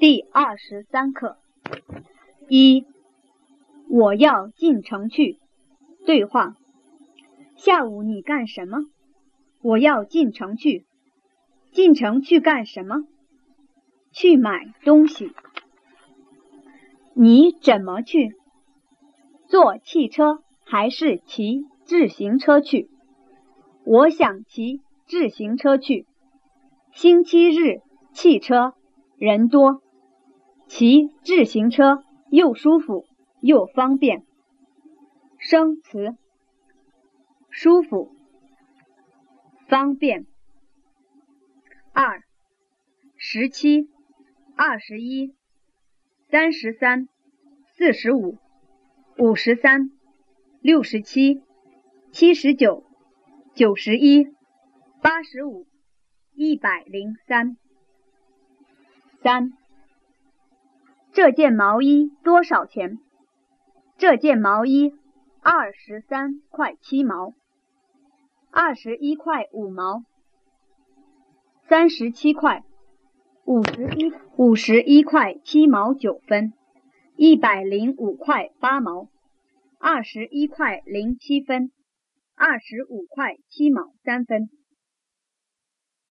第二十三课一，我要进城去。对话：下午你干什么？我要进城去。进城去干什么？去买东西。你怎么去？坐汽车还是骑自行车去？我想骑自行车去。星期日汽车人多，骑自行车又舒服又方便。生词：舒服、方便。二、十七、二十一、三十三、四十五、五十三、六十七、七十九、九十一、八十五。一百零三。三，这件毛衣多少钱？这件毛衣二十三块七毛，二十一块五毛，三十七块，五十一五十一块七毛九分，一百零五块八毛，二十一块零七分，二十五块七毛三分。